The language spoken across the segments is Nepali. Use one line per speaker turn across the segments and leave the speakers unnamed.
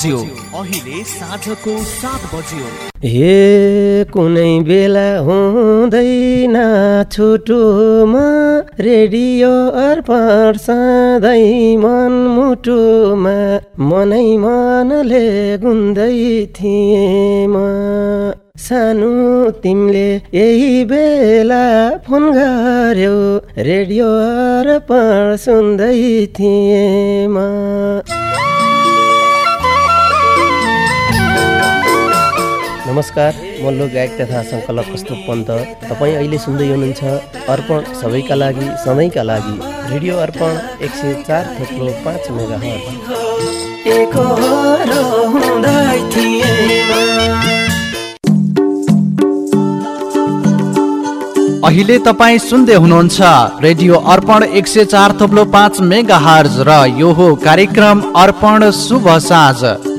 बज्यो। अहिले साँझको सात बज्यो।
हे कुनै बेला हुँदैन छुटुमा रेडियो अर्पण सधैँ मन मुटुमा मनै मनले गुन्दै थिएँ म सानो तिमीले यही बेला फोन गर्यो रेडियो अर्पण सुन्दै थिएँ म नमस्कार म लोक गायक तथा सङ्कलक कस्तो पन्त। तपाईँ अहिले सुन्दै हुनुहुन्छ अर्पण सबैका लागि सधैँका लागि। रेडियो अर्पण एक सय चार थोप्लो पाँच मेगा
अहिले तपाईँ सुन्दै हुनुहुन्छ रेडियो अर्पण एक सय चार थोप्लो पाँच मेगा हर्ज र यो हो कार्यक्रम अर्पण शुभ साँझ।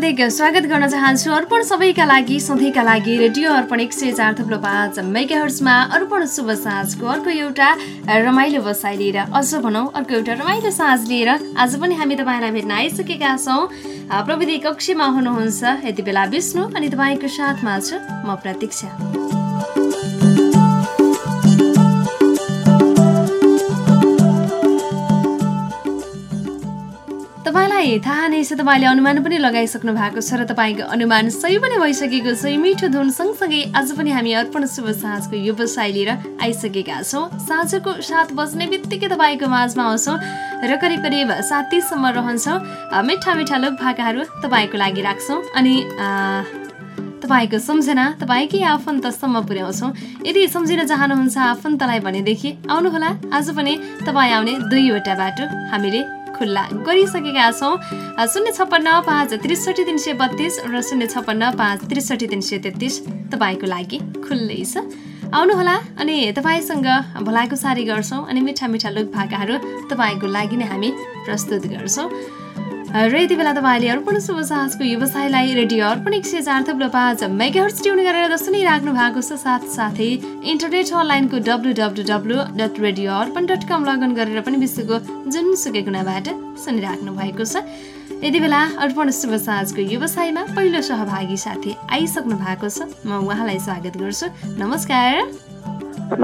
हार्दिक स्वागत गर्न चाहन्छु अर्पण सबैका लागि सधैँका लागि रेडियो अर्पण एक सय चार थुप्रो पाँच मेगाहर्समा अर्पण शुभ साँझको अर्को एउटा रमाइलो बसाइ लिएर अझ भनौँ अर्को एउटा रमाइलो साँझ लिएर आज पनि हामी तपाईँलाई भेट्न आइसकेका छौँ। प्रविधि कक्षमा हुनुहुन्छ यति बेला विष्णु अनि तपाईँको साथमा छु म प्रतीक्षा। तपाईँलाई थाहा नै छ तपाईँले अनुमान पनि लगाइसक्नु भएको छ र तपाईँको अनुमान सही पनि भइसकेको छ। मिठो धुन सँगसँगै आज पनि हामी अर्पण शुभ साँझको व्यवसाय लिएर आइसकेका छौँ। साँझको सात बज्ने बित्तिकै तपाईँको माझमा आउँछौँ र करिब करिब सातीसम्म रहन्छौँ। मिठा मिठा लोक भाकाहरू तपाईँको लागि राख्छौँ अनि तपाईँको सम्झना तपाईँकै आफन्तसम्म पुर्याउँछौँ? यदि सम्झिन चाहनुहुन्छ आफन्तलाई भनेदेखि आउनुहोला। आज पनि तपाईँ आउने दुईवटा बाटो हामीले खुल्ला। गरिसकेका छौँ। शून्य छप्पन्न पाँच त्रिसठी तिन सय बत्तिस र शून्य छप्पन्न पाँच त्रिसठी तिन सय तेत्तिस तपाईँको लागि खुल्लै छ। आउनुहोला अनि तपाईँसँग भलाको सारी गर्छौँ अनि मिठा मिठा लोक भाकाहरू तपाईँको लागि नै हामी प्रस्तुत गर्छौँ। र यति बेला तपाईँले अर्पण शुभ साहसको व्यवसायलाई रेडियो अर्पण एक सय चार थप्लो पाँच मेगाहर्स ट्युन गरेर सुनिराख्नु भएको छ। साथसाथै इन्टरनेट अनलाइनको W W W dot radio Arpan dot com login गरेर पनि विश्वको जुनसुकै कुनाबाट सुनिराख्नु भएको छ। यति बेला अर्पण शुभ साँझको व्यवसायमा पहिलो सहभागी साथी आइसक्नु भएको छ। म उहाँलाई स्वागत गर्छु। नमस्कार।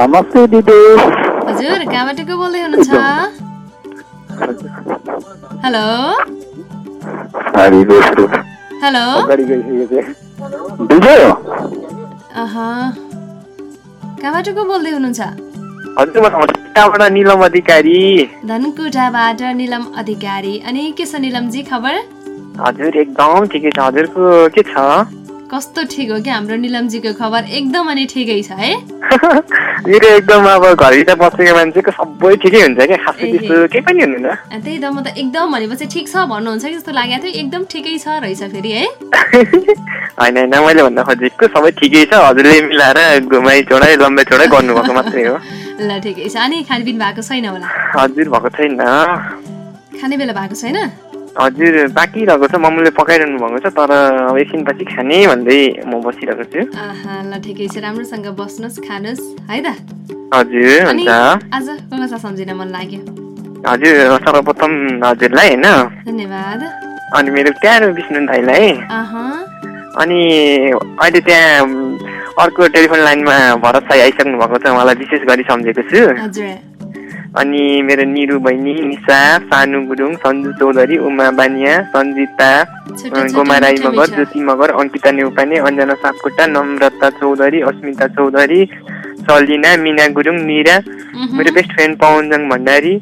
नमस्ते दिदी।
हजुर कहाँबाट को बोल्दै हुनुहुन्छ? हेलो। हेलो अह कहाँबाट को बोल्दै हुनुहुन्छ
हजुर म समस्याबाट निलम अधिकारी
धनकुटाबाट निलम अधिकारी अनि के छ निलमजी खबर
हजुर एकदम ठिकै छ हजुरको के छ
कस्तो ठिक हो कि हाम्रो निलमजीको खबर एकदम अनि ठिकै छ है?
मेरो एकदम अब घरभित्र बसेको मान्छेको सबै ठिकै हुन्छ क्या? खासै। त्यस्तो केही पनि हुँदैन।
त्यही त म त एकदम भनेपछि ठिक छ भन्नुहुन्छ कि जस्तो लागेको थियो एकदम ठिकै छ रहेछ फेरि है?
होइन होइन मैले भन्न खोजेको सबै ठिकै छ। हजुरले मिलाएर घुमाइ चोडाइ लम्बाइ चोडाइ गर्नुभएको मात्रै हो।
ल ठिकै छ। अनि खानपिन भएको छैन होला?
हजुर भएको छैन।
खाने बेला भएको छैन?
हजुर बाँकी रहेको छ। मम्मीले पकाइरहनु भएको छ तर अब एकछिनपछि खाने भन्दै म बसिरहेको छु।
ल ठिकै छ। राम्रोसँग बस्नुहोस् खानुहोस् है त?
हजुर हुन्छ।
आज सम्झिन मन लाग्यो।
हजुर सर्वप्रथम हजुरलाई होइन?
धन्यवाद।
अनि मेरो प्यारो विष्णु दाईलाई।
अह
अनि अहिले त्यहाँ अर्को टेलिफोन लाइनमा भरत साई आइसक्नु भएको छ। उहाँलाई विशेष गरी सम्झेको छु।
हजुर।
अनि मेरो निरु बहिनी निशा सानु गुरुङ सन्जु चौधरी उमा बानिया सन्जिता गोमा राई मगर। ज्योति मगर अङ्किता नेउपाने अञ्जना सापकोटा नम्रता चौधरी अस्मिता चौधरी सलिना मिना गुरुङ निरा मेरो बेस्ट फ्रेन्ड पवनजङ भण्डारी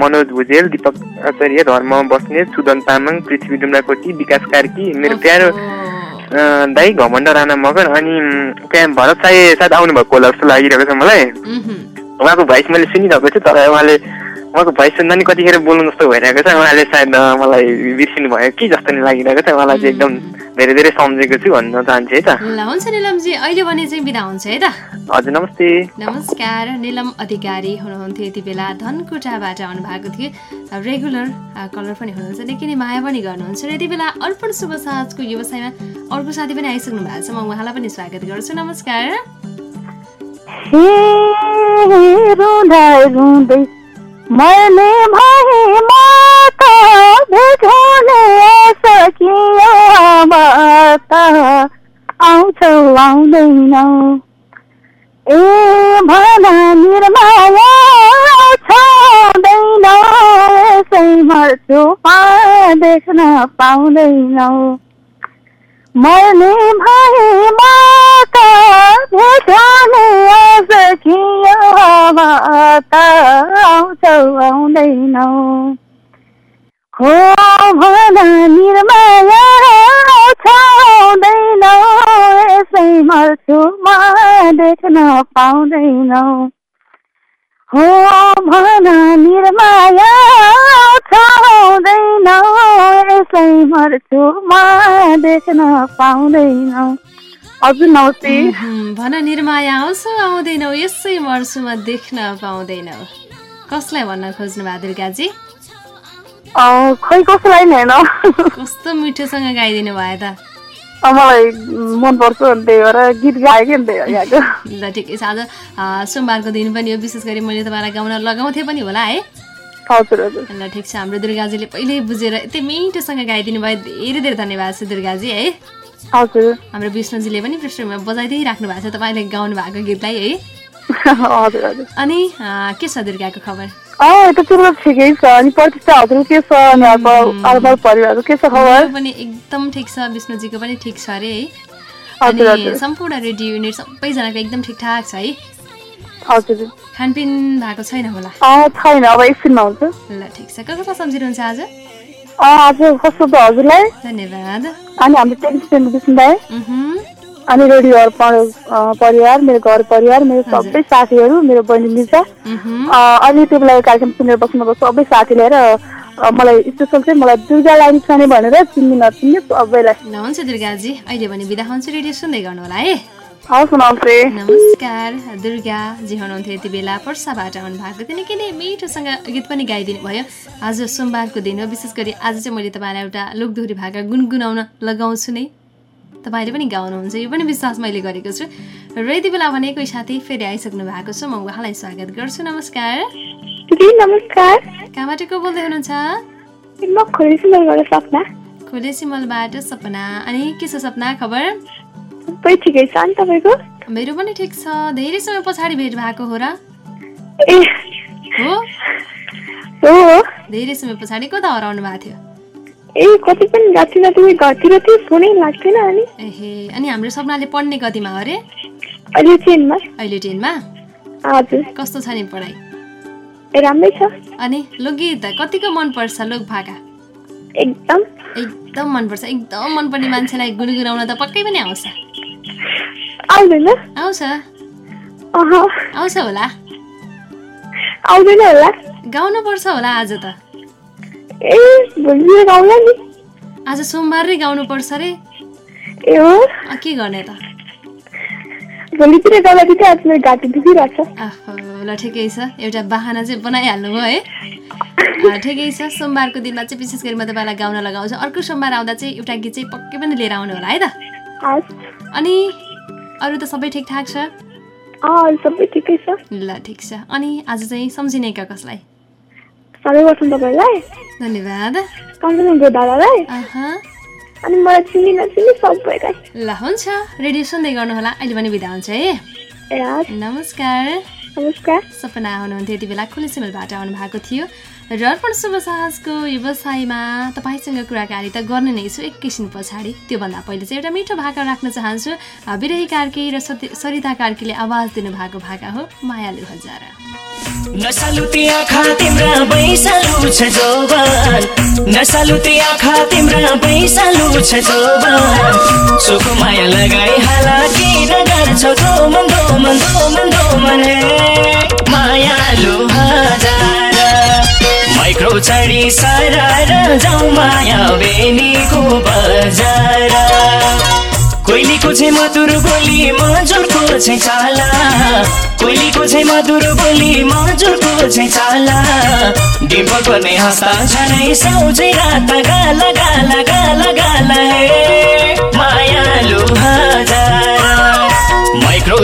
मनोज भुजेल दिपक आचार्य धर्म बस्नेत सुदन तामाङ पृथ्वी डुम्राकोटी विकास कार्की मेरो प्यारो
दाई घमण्ड राणा मगर अनि त्यहाँ भरत साई सायद आउनुभएको होला जस्तो लागिरहेको छ मलाई। उहाँको भोइस मैले सुनिरहेको छु तर उहाँले उहाँको भोइस सुन्दा नि कतिखेर बोल्नु जस्तो भइरहेको छ। उहाँले सायद मलाई बिर्सिनु भयो कि जस्तो नि लागिरहेको छ। उहाँलाई चाहिँ एकदम धेरै धेरै सम्झेको छु भन्न चाहन्छु है त।
ल हुन्छ निलमजी। अहिले भने चाहिँ बिदा हुन्छ है त।
हजुर नमस्ते।
नमस्कार। निलम अधिकारी हुनुहुन्थ्यो यति बेला। धनकुटाबाट आउनु भएको थियो रेगुलर कलर पनि हुनुहुन्छ। निकै नै माया पनि गर्नुहुन्छ। र यति बेला अर्पण शुभ साँझको व्यवसायमा अर्को साथी पनि आइसक्नु भएको छ। म उहाँलाई पनि स्वागत गर्छु। नमस्कार।
रुँदै रुँदै मर्ने भए म त भेटाउन सकियो अब त आउँछौ आउँदैनौ ए भन निर्माया छँदैनौ यसै मर्छु देख्न पाउँदैनौ मर्ने भए त आउँछौ आउँदैनौ। हो भन निर्माया छाउँदैनौ यसै मर्छु म देख्न पाउँदैनौ। हो भन निर्माया छाउँदैनौ यसै मर्छु म देख्न पाउँदैनौ। हजुर नमस्ते
भन निर्माया आउँछु आउँदैनौ यसै मर्छु म देख्न पाउँदैनौ कसलाई भन्न खोज्नु भयो दुर्गाजी
खै कसैलाई नि होइन।
कस्तो मिठोसँग गाइदिनु भयो त?
मलाई मनपर्छ त्यही भएर गीत गाएँ कि
ल ठिकै छ। आज सोमबारको दिन पनि हो विशेष गरी मैले तपाईँलाई गाउन लगाउँथेँ पनि होला है?
हजुर हजुर।
ल ठिक छ। हाम्रो दुर्गाजीले पहिल्यै बुझेर यति मिठोसँग गाइदिनु भयो। धेरै धेरै धन्यवाद छ दुर्गाजी है?
हजुर।
हाम्रो विष्णुजीले पनि पृष्ठमा बजाइदिइ राख्नु भएको छ तपाईँले गाउनु भएको गीतलाई है।
हजुर हजुर।
अनि के छ दुर्गाको खबर?
ठिकै छ। अनि प्रतिष्ठा हजुर के छ? अनि अब अरूबार परिवारको के छ खबर?
मेरो पनि एकदम ठिक छ विष्णुजीको पनि ठिक छ अरे है। अनि सम्पूर्ण रेडियो युनिट सबैजनाको एकदम ठिकठाक छ है।
हजुर।
खानपिन भएको छैन होला?
छैन। अब एकछिनमा हुन्छ।
ल ठिक छ। कसलाई सम्झिनुहुन्छ आज?
हजुर कस्तो छ हजुरलाई।
धन्यवाद।
अनि हाम्रो टेक्निसियन विष्णु दाई
उहुँ,
अनि रेडियो परिवार मेरो घर परिवार मेरो सबै साथीहरू मेरो बहिनी मिर्जा। अनि त्यो बेला कार्यक्रम सुनेर बस्नुभएको सबै साथी लिएर मलाई स्पेसल चाहिँ मलाई दुर्गा लाइन खाने भनेर चिन्ने नचिन्ने सबैलाई
हुन्छ दुर्गाजी अहिले भने बिदा हुन्छु रेडियो सुन्दै गर्नु होला है। नमस्कार दुर्गाजी हुनुहुन्थ्यो यति बेला। पर्साबाट आउनु भएको थियो निकै नै मिठोसँग गीत पनि गाइदिनु भयो। आज सोमबारको दिन हो विशेष गरी आज चाहिँ मैले तपाईँलाई एउटा लोकदोहोरी भाका गुनगुनाउन लगाउँछु नै। तपाईँले पनि गाउनुहुन्छ यो पनि विश्वास मैले गरेको छु। र यति बेला भने कोही साथी फेरि आइसक्नु भएको छ म उहाँलाई स्वागत गर्छु। नमस्कार।
नमस्कार।
कहाँबाट को बोल्दै हुनुहुन्छ? खोले सिमलबाट सपना। अनि के छ सपना खबर?
सबै ठिकै छ अनि तपाईँको?
मेरो पनि ठिक छ। धेरै समय पछाडि भेट भएको हो र?
ए।
हो?
हो
धेरै समय पछाडि कता हराउनु भएको थियो?
ए कति पनि गएको थिएन तिमी घरतिर थियो फोनै लाग्थेन अनि।
एहे अनि हाम्रो सपनाले पढ्ने कतिमा हो अरे
अहिले चेनमा
अहिले टेनमा
हजुर।
कस्तो छ नि पढाइ?
ए राम्रै छ।
अनि लोकगीत कतिको मनपर्छ लोक भाका
एकदम।
एकदम मनपर्छ। एकदम मनपर्ने मान्छेलाई गुनगुनाउन त पक्कै पनि आउँछ।
आउँदैन
आउँछ
अह
आउँछ होला
आउँदैन होला
गाउनुपर्छ होला आज त
ए भोलि गाउँला नि
आज सोमबार नै गाउनुपर्छ रे
ए हो
के गर्ने त
भोलितिर गाउँदा दिदी आज मेरो घाँटी दुखिरहेको छ
आहो, ल ठिकै छ एउटा बाहना चाहिँ बनाइहाल्नु भयो है ठिकै छ सोमबारको दिनमा चाहिँ विशेष गरी म तपाईँलाई गाउन लगाउँछु अर्को सोमबार आउँदा चाहिँ एउटा गीत चाहिँ पक्कै पनि लिएर आउनु होला है त अनि अरू त सबै ठिकठाक छ?
सबै ठिकै छ।
ल ठिक छ। अनि आज चाहिँ सम्झिने का कसलाई?
सबै गर्छौँ तपाईँलाई।
धन्यवाद।
दादालाई। अनि मलाई चिनी नचिनी सबैलाई।
ल हुन्छ। रेडियो सुन्दै गर्नुहोला। अहिले पनि बिदा हुन्छ है नमस्कार।
नमस्कार।
सपना हुनुहुन्थ्यो यति बेला खुली सिमलबाट आउनु भएको थियो। र अर्पण शुभ साहसको व्यवसायमा तपाईँसँग कुराकानी त गर्ने नै छु एकैछिन पछाडि। त्योभन्दा पहिले चाहिँ एउटा मिठो भाका राख्न चाहन्छु। विरही कार्की र सरिता कार्कीले आवाज दिनुभएको भाका हो मायालु हजार।
नसालुती आँखा तिम्रा बैसालु छ जोबन। नसालुती आँखा तिम्रा बैसालु छ जोबन। सुख माया लगाई हाला किन गर्छौ दोमन दोमन दोमन दोमन हे मायालु हजार। माइक्रो चढी सरार जाउँ माया बेनीको बजार। कोइलीको चाहिँ मधुर बोली मजुरको चाहिँ चाला। कोइलीको चाहिँ मधुर बोली मजुरको चाहिँ चाला। डिम्पल पर्ने हस्ता झनै साउजै रात गाला गाला गाला गाला हे।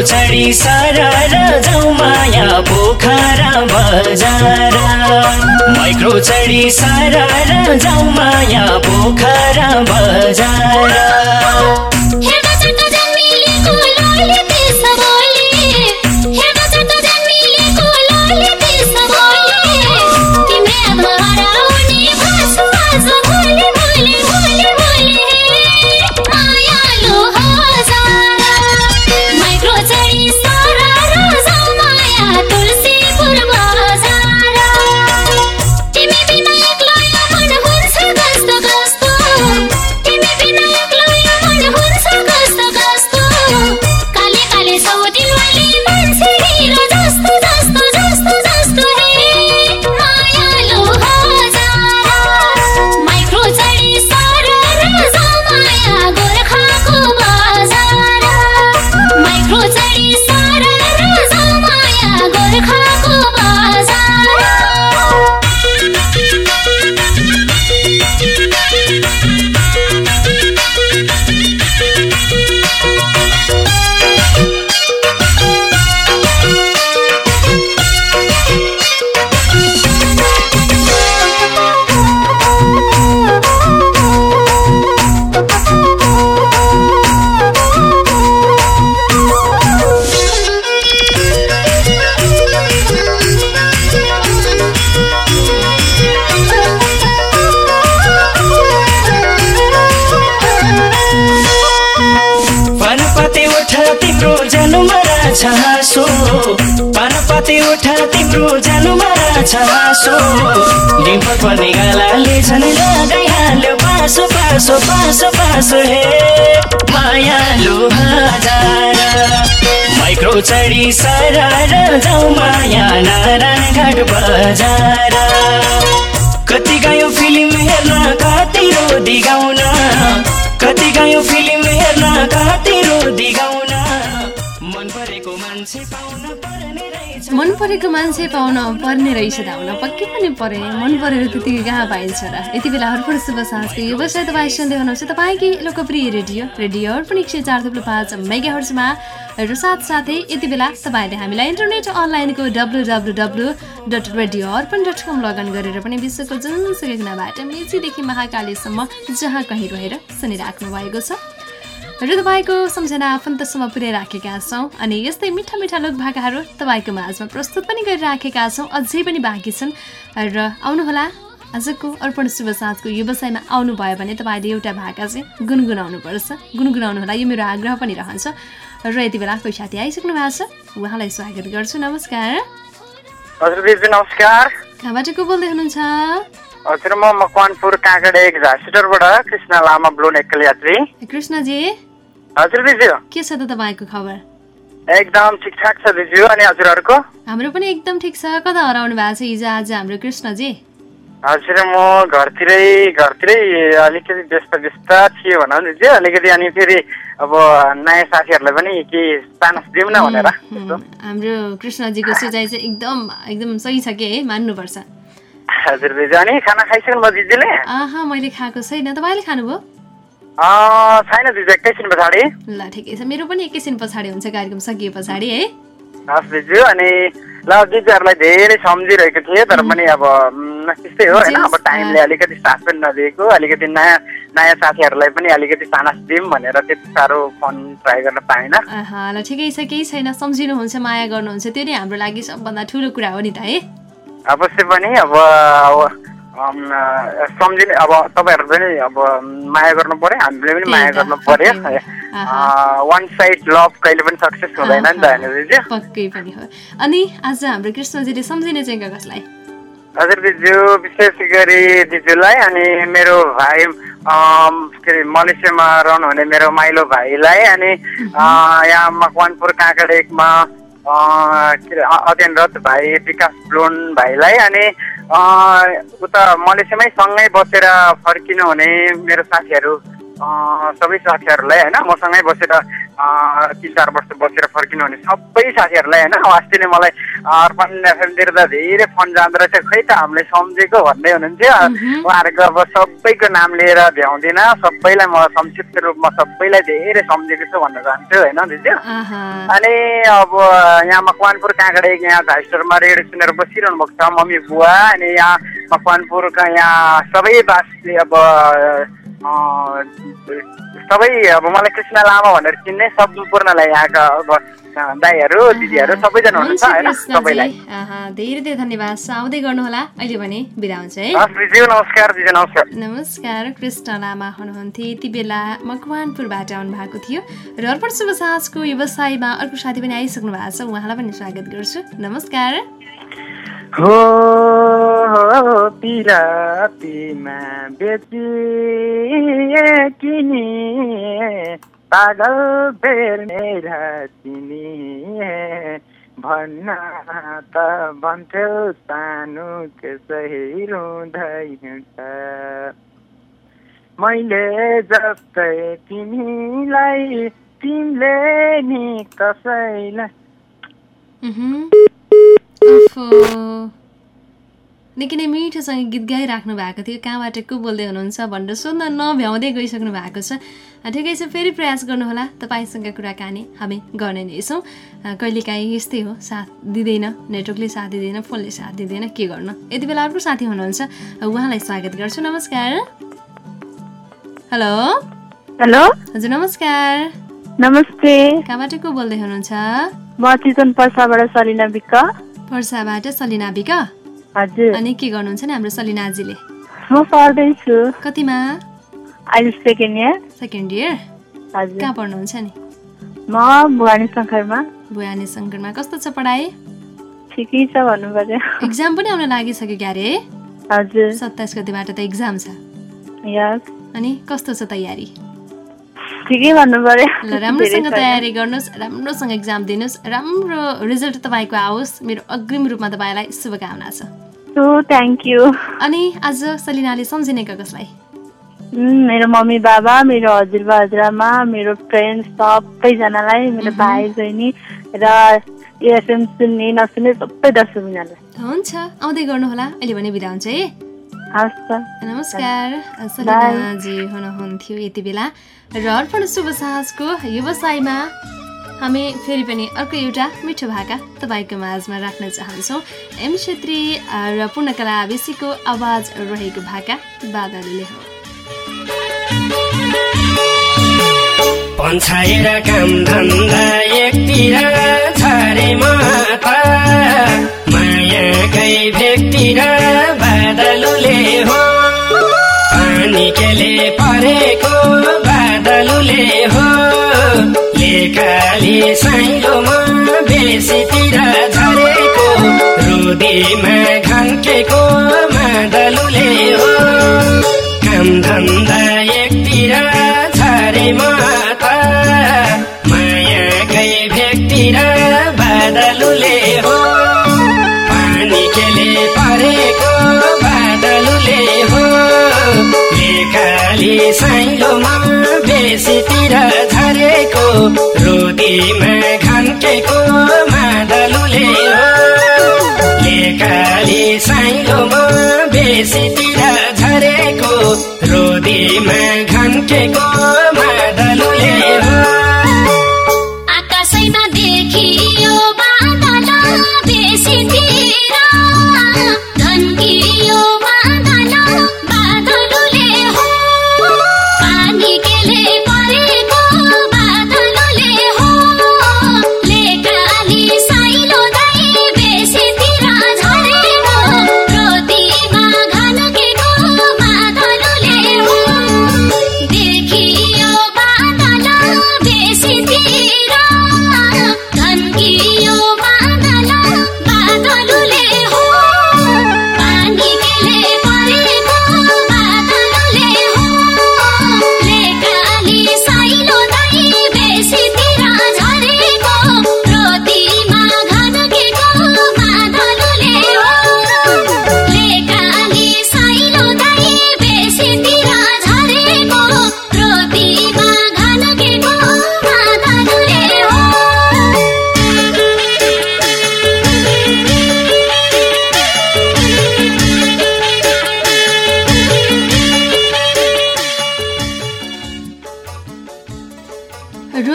चढी सरर जाउँ माया पोखरा बजार। माइक्रो चढी सरर जाउँ माया पोखरा बजार। छ हाँसो। डिम्पल पर्ने गालाले झन् लगाइहाल्यो पासो पासो पासो पासो हे। मायालु हजार। माइक्रो चढी सरार जाउँ माया नारायण घाट बजार। कति गयो फिल्म हेर्न कति रोदी गाउन। कति गयो फिल्म हेर्न
मन परेको मान्छे पाउन पर्ने रहेछ धाउन पक्कै पनि परे। मन परेर त्यतिकै कहाँ पाइन्छ र? यति बेला अर्पण शुभ साँझको व्यवसाय तपाईँ सुन्दै हुनुहुन्छ तपाईँकै लोकप्रिय रेडियो रेडियो अर्पण एक सय चार थुप्रो पाँच मेगा हर्चमा र साथसाथै यति बेला तपाईँले हामीलाई इन्टरनेट अनलाइनको W W W dot radio Arpan dot com login गरेर पनि विश्वको जुनसुकै कुनाबाट मेचीदेखि महाकालीसम्म जहाँ कहीँ रहेर सुनिराख्नु भएको छ। र तपाईँको सम्झना आफन्तसम्म पुर्याइराखेका छौँ अनि यस्तै मिठा मिठा लोक भाकाहरू तपाईँको माझमा प्रस्तुत पनि गरिराखेका छौँ। अझै पनि बाँकी छन् र आउनुहोला। आजको अर्पण शुभ साँझको व्यवसायमा आउनुभयो भने तपाईँले एउटा भाका चाहिँ गुनगुनाउनुपर्छ। गुनगुनाउनु होला यो मेरो आग्रह पनि रहन्छ। र यति बेला कोही साथी आइसक्नु भएको छ उहाँलाई स्वागत गर्छु। नमस्कार।
नमस्कार।
कहाँबाट को बोल्दै हुनुहुन्छ?
हजुर म मकवानपुर काँगडे एक झारसिटरबाट कृष्ण लामा ब्लोन एक्कल यात्री।
कृष्णजी?
हजुर दिदी
के छ त तपाईँको खबर?
एकदम ठिकठाक छ दिदी अनि हजुरहरूको?
हाम्रो पनि एकदम ठिक छ। कता हराउनु भएको छ हिजो आज हाम्रो कृष्णजी?
हजुर म घरतिरै घरतिरै अलिकति व्यस्त व्यस्त थिएँ भनौँ न दिदी अलिकति अनि फेरि अब नयाँ साथीहरूलाई पनि के चान्स दिउँ न भनेर।
हाम्रो कृष्णजीको सोचाइ चाहिँ एकदम एकदम सही छ कि है? मान्नुपर्छ।
हजुर अनि खाना खाइसक्नु भयो दिदीले
आहा मैले खाएको छैन। तपाईँले खानुभयो?
छैन दिदी एकैछिन पछाडि।
ल ठिकै छ। मेरो पनि एकैछिन पछाडि हुन्छ कार्यक्रम सकिए पछाडि है।
हस् दिदी अनि ल दिदीहरूलाई धेरै सम्झिरहेको थिएँ तर पनि अब त्यस्तै हो होइन। अब टाइमले अलिकति साथ पनि नदिएको अलिकति नयाँ नयाँ साथीहरूलाई पनि अलिकति चानस दिउँ भनेर त्यति साह्रो फोन ट्राई गर्न
आहा ल ठिकै छ। केही छैन। सम्झिनुहुन्छ माया गर्नुहुन्छ। त्यो नै हाम्रो लागि सबभन्दा ठुलो कुरा हो नि त है।
अवश्य पनि अब सम्झिने अब तपाईँहरू पनि अब माया गर्नु पर्यो हामीले पनि माया गर्नु पर्यो। वान साइड लभ कहिले पनि सक्सेस हुँदैन नि त होइन दिदी
पक्कै पनि हो। अनि आज हाम्रो कृष्णजीले सम्झिने चाहिँ कसलाई?
हजुर दिजु विशेष गरी दिजुलाई अनि मेरो भाइ के अरे मलेसियामा रहनुहुने मेरो माइलो भाइलाई अनि यहाँ मकवानपुर काँकडेकमा अ, के अरे अध्ययनरत भाइ विकास लोन भाइलाई अनि उता मलेसियामै सँगै बसेर फर्किनु हुने मेरो साथीहरू सबै साथीहरूलाई होइन मसँगै बसेर तिन चार वर्ष बसेर फर्किनु हुने सबै साथीहरूलाई होइन अस्ति नै मलाई अर्पण एफएमतिर त धेरै फोन जाँदो रहेछ खै त हामीले सम्झेको भन्दै हुनुहुन्थ्यो। उहाँहरूको अब सबैको नाम लिएर भ्याउँदिनँ सबैलाई म संक्षिप्त रूपमा सबैलाई धेरै सम्झेको छु भन्न चाहन्छु होइन दिदी? अनि अब यहाँ मकवानपुर काँकडे यहाँ झाइस्टरमा रेडियो सुनेर बसिरहनु भएको छ मम्मी बुवा अनि यहाँ मकवानपुरका यहाँ सबै वासी अब सबै अब मलाई कृष्ण लामा भनेर चिन्ने सम्पूर्णलाई यहाँका अब दाईहरू दिदीहरू सबैजना
हुन्छ
हुनुहुन्छ होइन सबैलाई।
धेरै धेरै धन्यवाद। छ आउँदै गर्नुहोला। अहिले भने बिदा हुन्छ है।
नमस्कार दिदी नमस्कार।
नमस्कार। कृष्ण लामा हुनुहुन्थ्यो। यति बेला मकवानपुरबाट आउनु भएको थियो। र अर्पण शुभ साँझको व्यवसायमा अर्को साथी पनि आइसक्नु भएको छ। उहाँलाई पनि स्वागत गर्छु। नमस्कार।
हो। पिरातीमा बेचिए किनी पागल बेर्ने तिमी भन्न त भन्थ्यौ सानो त्यसै रुँदै हिँड्छ मैले जस्तै तिमीलाई तिमीले नि कसैलाई।
निकै नै मिठोसँग गीत गाइराख्नु भएको थियो। कहाँबाट को बोल्दै हुनुहुन्छ भनेर सोध्न नभ्याउँदै गइसक्नु भएको छ। ठिकै छ फेरि प्रयास गर्नुहोला। तपाईँसँग कुराकानी हामी गर्ने नै छौँ। कहिलेकाहीँ यस्तै हो साथ दिँदैन नेटवर्कले साथ दिँदैन फोनले साथ दिँदैन के गर्नु? यति बेला अर्को साथी हुनुहुन्छ। उहाँलाई स्वागत गर्छु। नमस्कार। हेलो।
हेलो।
हजुर नमस्कार।
नमस्ते।
कहाँबाट को बोल्दै हुनुहुन्छ?
म चितवन पर्साबाट सलिना विक्क
पर्साबाट सलिना बिक
हजुर।
अनि के गर्नुहुन्छ नि हाम्रो सलिनाजीले
म पढ्दैछु।
कतिमा?
अहिले सेकेन्ड इयर
सेकेन्ड इयर
हजुर।
कहाँ पढ्नुहुन्छ नि?
म भुवानी शङ्करमा।
भुवानी सङ्करमा कस्तो छ पढाइ?
ठिकै छ भन्नु पर्यो
इक्जाम पनि आउन लागिसक्यो क्यारे
हजुर।
सत्ताइस गतिबाट त इक्जाम छ।
यस
अनि कस्तो छ तयारी?
ठिकै भन्नु पर्यो
राम्रोसँग तयारी गर्नुहोस् राम्रोसँग इक्जाम दिनुहोस् राम्रो रिजल्ट तपाईँको आओस्। मेरो अग्रिम रूपमा तपाईँलाई शुभकामना छ।
सो थ्याङ्क यू
अनि आज सलिनाले सम्झिने कसलाई?
मेरो मम्मी बाबा मेरो हजुरबा हजुरआमा मेरो फ्रेन्ड सबैजनालाई मेरो भाइ बहिनी र एफएम सुन्ने नसुन्ने सबै दर्शकहरूलाई
हुन्छ आउँदै गर्नुहोला। अहिले भने बिदा हुन्छ है। नमस्कार। सलिनाजी हुनुहुन्थ्यो यति बेला। र अर्पण शुभ साँझको व्यवसायमा हामी फेरि पनि अर्को एउटा मिठो भाका तपाईँको माझमा राख्न चाहन्छौँ। एम छेत्री र पूर्णकला बेसीको आवाज रहेको भाका बादलले हो।
पन्छाएर काम धन्दा एकतिर छरे माता मायाकै भेकतिर बादलुले हो। पानी केले परेको बादलुले हो। लेकाली साइलोमा बेसीतिर झरेको रुदीमा घन्केको मादलुले हो। काम धन्दा रोदीमा घन्केको मादलुले हो। लेकाली साइलोमा बेसीतिर झरेको रोदीमा घन्केको मादलुले हो।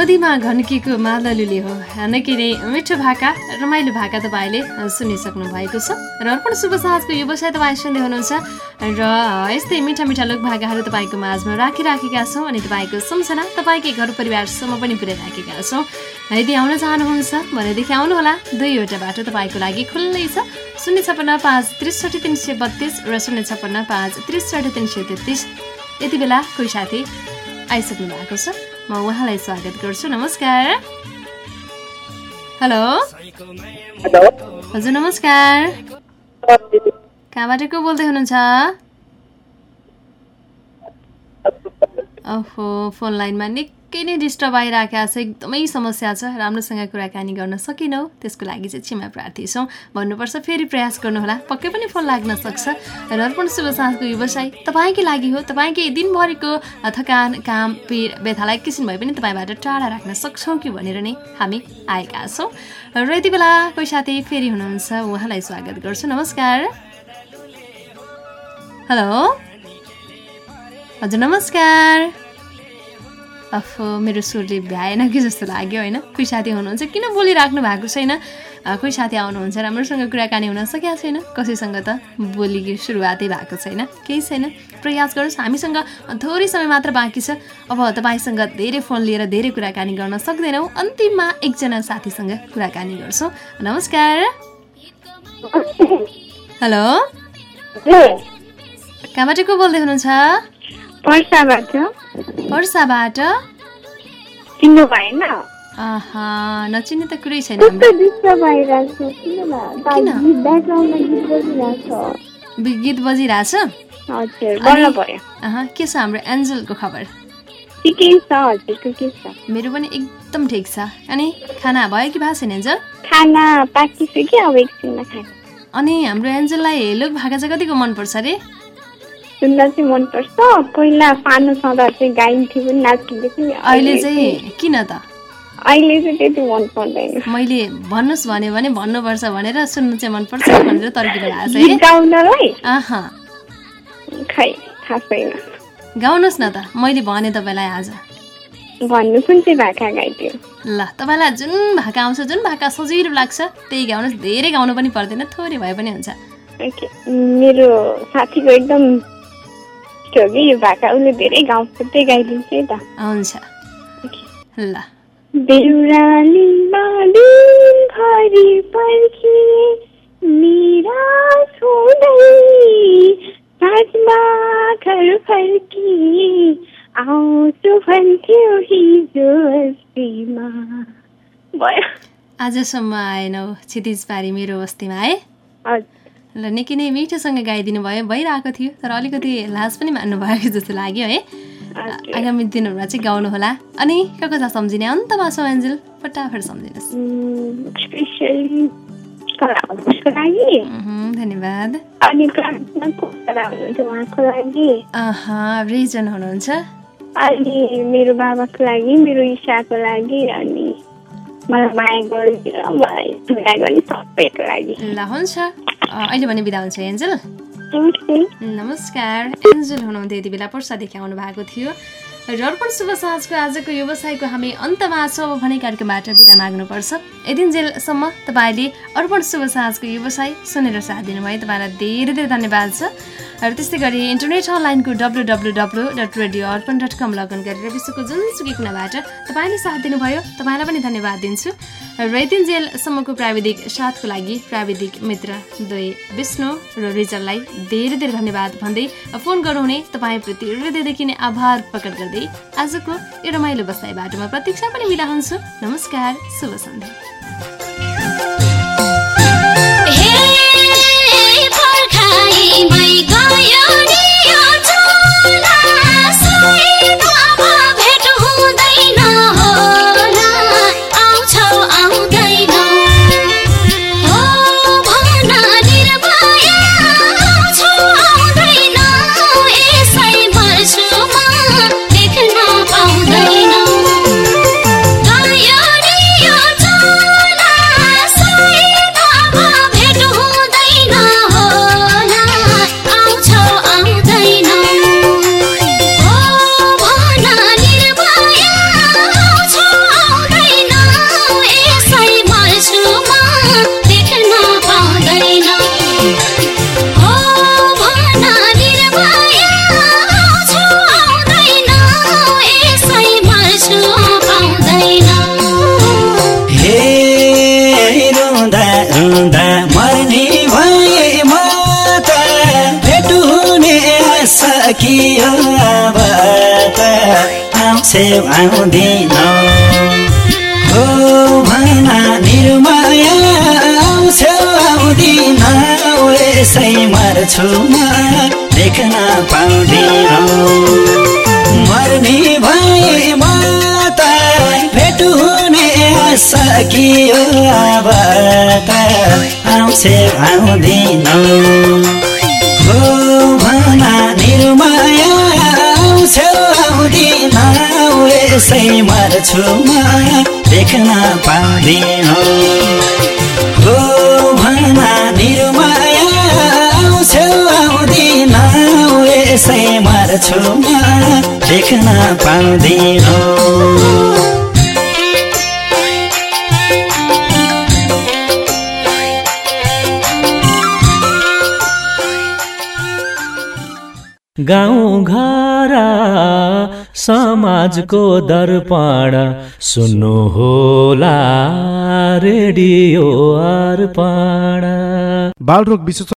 दिनमा घन्किएको मादलुले हो। निकै नै मिठो भाका रमाइलो भाका तपाईँले सुनिसक्नु भएको छ। र अर्पण शुभ साँझको व्यवसाय तपाईँ सुन्दै हुनुहुन्छ। र यस्तै मिठा मिठा लोक भाकाहरू तपाईँको माझमा राखिराखेका छौँ अनि तपाईँको सम्झना तपाईँकै घर परिवारसम्म पनि पुर्याइराखेका छौँ। यदि आउन चाहनुहुन्छ भनेदेखि आउनुहोला। दुईवटा बाटो तपाईँको लागि खुल्लै छ। शून्य छपन्न पाँच त्रिसठी तिन सय बत्तिस र शून्य छपन्न पाँच त्रिसठी तिन सय तेत्तिस। यति बेला कोही साथी आइसक्नु भएको छ। म उहाँलाई स्वागत गर्छु। नमस्कार। हेलो। हजुर नमस्कार। कहाँबाट को बोल्दै हुनुहुन्छ? ओहो फोन लाइनमा निकै नै डिस्टर्ब आइरहेको छ एकदमै समस्या छ। राम्रोसँग कुराकानी गर्न सकेनौँ त्यसको लागि चाहिँ क्षमा प्रार्थी छौँ। भन्नुपर्छ फेरि प्रयास गर्नुहोला। पक्कै पनि फोन लाग्न सक्छ। र अर्पण शुभ साँझको व्यवसाय तपाईँकै लागि हो। तपाईँकै दिनभरिको थकान काम पिर व्यथालाई एकैछिन भए पनि तपाईँबाट टाढा राख्न सक्छौँ कि भनेर नै हामी आएका छौँ। र यति बेला कोही साथी फेरि हुनुहुन्छ। उहाँलाई स्वागत गर्छु। नमस्कार। हेलो। हजुर नमस्कार। अफ मेरो सुरले भ्याएन कि जस्तो लाग्यो होइन? कोही साथी हुनुहुन्छ? किन बोलिराख्नु भएको छैन? कोही साथी आउनुहुन्छ राम्रोसँग कुराकानी हुन सकेको छैन? कसैसँग त बोलीको सुरुवातै भएको छैन? केही छैन? प्रयास गर्नुहोस् हामीसँग थोरै समय मात्र बाँकी छ। अब तपाईँसँग धेरै फोन लिएर धेरै कुराकानी गर्न सक्दैनौँ। अन्तिममा एकजना साथीसँग कुराकानी गर्छौँ। नमस्कार। हेलो? कहाँबाट को बोल्दै हुनुहुन्छ?
पर्साबाट?
पर्साबाट?
चिन्नु भएन।
आहा नचिन्ने त कुरै छैन?
गीत
बजिरहेछ? के छ हाम्रो एन्जलको खबर? मेरो पनि एकदम ठिक छ। अनि खाना भयो कि भएको छैन एन्जल?
खाना पाकिसक्यो अब एकछिनमा खाने।
अनि हाम्रो एन्जललाई लोक भाका चाहिँ कतिको मनपर्छ अरे
सुन्न चाहिँ मनपर्छ। पहिला सानो छँदा चाहिँ गाइन्थ्यो पनि नाच्थ्यो पनि
अहिले चाहिँ किन त?
अहिले चाहिँ त्यति मन पर्दैन।
मैले भन्नुहोस् भन्यो भने भन्नुपर्छ भनेर सुन्नु चाहिँ मनपर्छ भनेर तर्किनु भएको छ
गाउनलाई? खै थाहा छैन।
गाउनुहोस् न त मैले भने तपाईँलाई आज।
भन्नु कुन चाहिँ भाका गाइदियो?
ल तपाईँलाई जुन भाका आउँछ जुन भाका सजिलो लाग्छ त्यही गाउनुहोस्। धेरै गाउनु पनि पर्दैन थोरै भए पनि हुन्छ।
मेरो साथीको एकदम इष्ट हो कि यो भाका उसले धेरै गाउँछ त्यही गाइदिन्छ है त
हुन्छ।
ओके
ल।
बेहुराली दिनभरि पर्खिए निराश हुँदै साँझमा घर फर्किए आउँछु भन्थ्यो हिजो अस्तिमा। भयो।
आजसम्म आएनौ क्षितिज पारी मेरो बस्तीमा है?
हजुर।
ल निकै नै मिठोसँग गाइदिनु भयो भइरहेको थियो तर अलिकति लाज पनि मान्नु भएको जस्तो लाग्यो है। आगामी दिनहरूमा चाहिँ गाउनु होला अनि को कसलाई सम्झिने? अन्तमा छ एन्जेल फटाफट सम्झिनुहोस्। धन्यवाद। रिजन हुनुहुन्छ।
अनि मेरो बाबाको लागि मेरो इसाको लागि अनि
ल हुन्छ। अहिले भने बिदा हुन्छ एन्जेल। नमस्कार। एन्जल हुनुहुन्थ्यो यति बेला पर्सादेखि आउनु भएको थियो। र अर्पण शुभ साँझको आजको व्यवसायको हामी अन्तमा छौँ। अब भने कार्यक्रमबाट बिदा माग्नुपर्छ। यतिन्जेलसम्म तपाईँले अर्पण शुभ साँझको व्यवसाय सुनेर साथ दिनुभयो। तपाईँलाई धेरै धेरै धन्यवाद छ। र त्यस्तै गरी इन्टरनेट अनलाइनको W W W dot radio Arpan dot com login गरेर विश्वको जुनसुकै कुनाबाट तपाईँले साथ दिनुभयो। तपाईँलाई पनि धन्यवाद दिन्छु। र प्राविधिक साथको लागि प्राविधिक मित्र दुई विष्णु र रिजललाई धेरै धेरै धन्यवाद भन्दै फोन गर्नुहुने तपाईँप्रति हृदयदेखि नै आभार प्रकट गर्दै आजको यो रमाइलो बसाइ बाटोमा प्रतीक्षा पनि हुन्छु। नमस्कार शुभ सन्ध्या।
आउँछे आउँदिन हो भना निर्माया आउँछ आउँदिन यसै मर्छु म देख्न पाउँदिन। मर्ने भए म त भेट हुने सकियो अब त आउँछे आउँदिन। हो भना निर्माया आउँछ आउँदिन। यसै मर्छु म देख्न पाउँदिन हो भना निर्माया आउँछ आउँदिन यसै मर्छु म देख्न पाउँदिन
गाउँ घर समाजको दर्पण। सुन्नु होला रेडियो अर्पण।
बालरोग विशेष